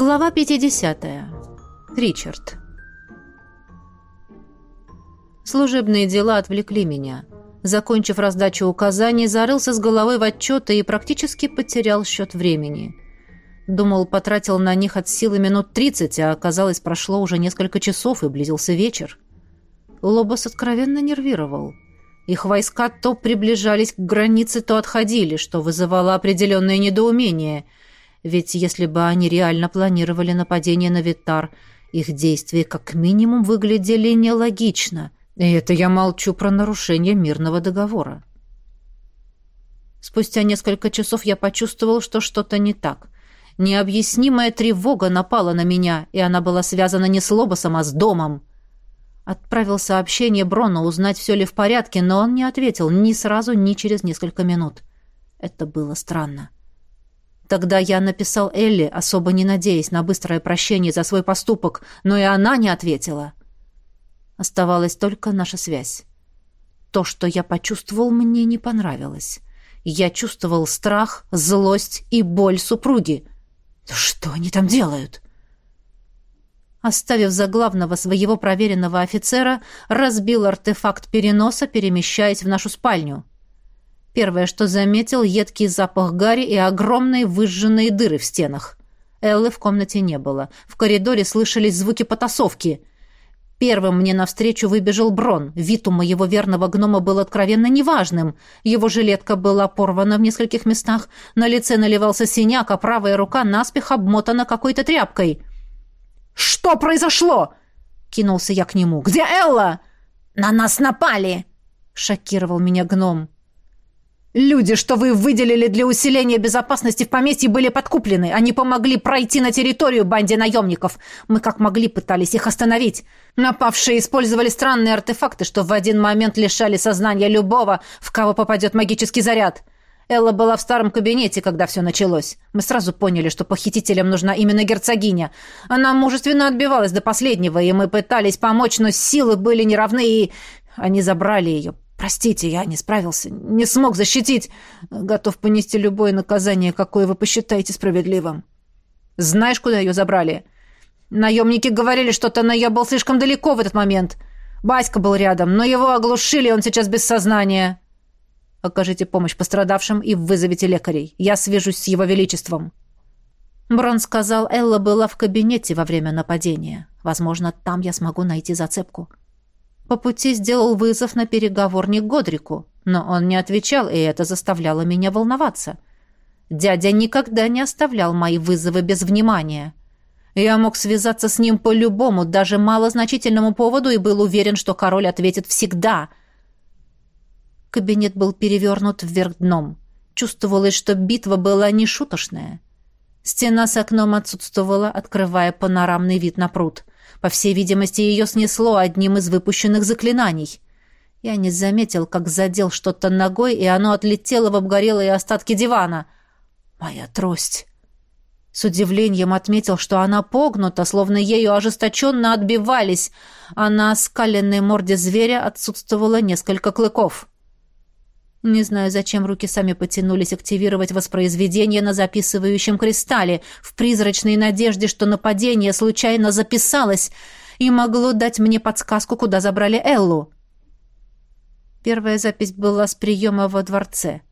Глава 50. Ричард. Служебные дела отвлекли меня. Закончив раздачу указаний, зарылся с головой в отчеты и практически потерял счет времени. Думал, потратил на них от силы минут 30, а оказалось, прошло уже несколько часов и близился вечер. Лобос откровенно нервировал. Их войска то приближались к границе, то отходили, что вызывало определенное недоумение – ведь если бы они реально планировали нападение на Витар, их действия как минимум выглядели нелогично. И это я молчу про нарушение мирного договора. Спустя несколько часов я почувствовал, что что-то не так. Необъяснимая тревога напала на меня, и она была связана не с Лобосом, а с домом. Отправил сообщение Брону узнать, все ли в порядке, но он не ответил ни сразу, ни через несколько минут. Это было странно. Тогда я написал Элли, особо не надеясь на быстрое прощение за свой поступок, но и она не ответила. Оставалась только наша связь. То, что я почувствовал, мне не понравилось. Я чувствовал страх, злость и боль супруги. Что они там делают? Оставив за главного своего проверенного офицера, разбил артефакт переноса, перемещаясь в нашу спальню. Первое, что заметил, едкий запах гари и огромные выжженные дыры в стенах. Эллы в комнате не было. В коридоре слышались звуки потасовки. Первым мне навстречу выбежал Брон. Вид у моего верного гнома был откровенно неважным. Его жилетка была порвана в нескольких местах, на лице наливался синяк, а правая рука наспех обмотана какой-то тряпкой. «Что произошло?» — кинулся я к нему. «Где Элла?» «На нас напали!» — шокировал меня гном. Люди, что вы выделили для усиления безопасности в поместье, были подкуплены. Они помогли пройти на территорию банде наемников. Мы как могли пытались их остановить. Напавшие использовали странные артефакты, что в один момент лишали сознания любого, в кого попадет магический заряд. Элла была в старом кабинете, когда все началось. Мы сразу поняли, что похитителям нужна именно герцогиня. Она мужественно отбивалась до последнего, и мы пытались помочь, но силы были неравны, и они забрали ее, Простите, я не справился, не смог защитить. Готов понести любое наказание, какое вы посчитаете справедливым. Знаешь, куда ее забрали? Наемники говорили, что Таная был слишком далеко в этот момент. Баська был рядом, но его оглушили, он сейчас без сознания. Окажите помощь пострадавшим и вызовите лекарей. Я свяжусь с его величеством. Брон сказал, Элла была в кабинете во время нападения. Возможно, там я смогу найти зацепку. По пути сделал вызов на переговорник Годрику, но он не отвечал, и это заставляло меня волноваться. Дядя никогда не оставлял мои вызовы без внимания. Я мог связаться с ним по любому, даже малозначительному поводу, и был уверен, что король ответит всегда. Кабинет был перевернут вверх дном. Чувствовалось, что битва была нешуточная. Стена с окном отсутствовала, открывая панорамный вид на пруд. По всей видимости, ее снесло одним из выпущенных заклинаний. Я не заметил, как задел что-то ногой, и оно отлетело в обгорелые остатки дивана. Моя трость. С удивлением отметил, что она погнута, словно ею ожесточенно отбивались, а на оскаленной морде зверя отсутствовало несколько клыков. Не знаю, зачем руки сами потянулись активировать воспроизведение на записывающем кристалле, в призрачной надежде, что нападение случайно записалось и могло дать мне подсказку, куда забрали Эллу. Первая запись была с приема во дворце.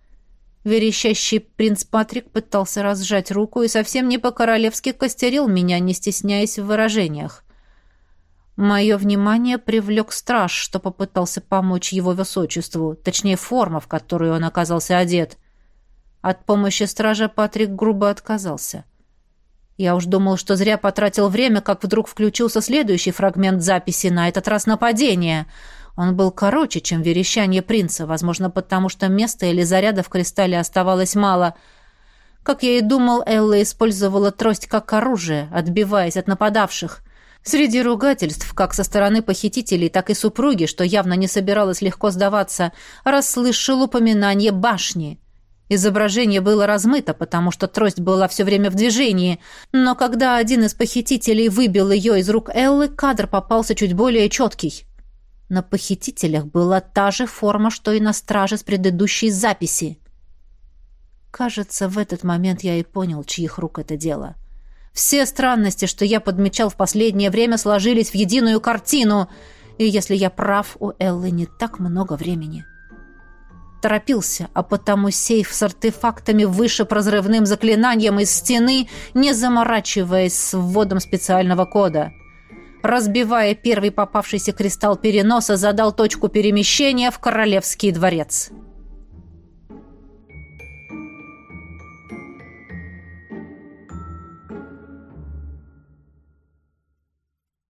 Верещащий принц Патрик пытался разжать руку и совсем не по-королевски костерил меня, не стесняясь в выражениях. Мое внимание привлек страж, что попытался помочь его высочеству, точнее форма, в которую он оказался одет. От помощи стража Патрик грубо отказался. Я уж думал, что зря потратил время, как вдруг включился следующий фрагмент записи, на этот раз нападение. Он был короче, чем верещание принца, возможно, потому что места или заряда в кристалле оставалось мало. Как я и думал, Элла использовала трость как оружие, отбиваясь от нападавших. Среди ругательств, как со стороны похитителей, так и супруги, что явно не собиралась легко сдаваться, расслышал упоминание башни. Изображение было размыто, потому что трость была все время в движении, но когда один из похитителей выбил ее из рук Эллы, кадр попался чуть более четкий. На похитителях была та же форма, что и на страже с предыдущей записи. Кажется, в этот момент я и понял, чьих рук это дело. — Все странности, что я подмечал в последнее время, сложились в единую картину. И если я прав, у Эллы не так много времени. Торопился, а потому сейф с артефактами выше разрывным заклинанием из стены, не заморачиваясь с вводом специального кода. Разбивая первый попавшийся кристалл переноса, задал точку перемещения в Королевский дворец.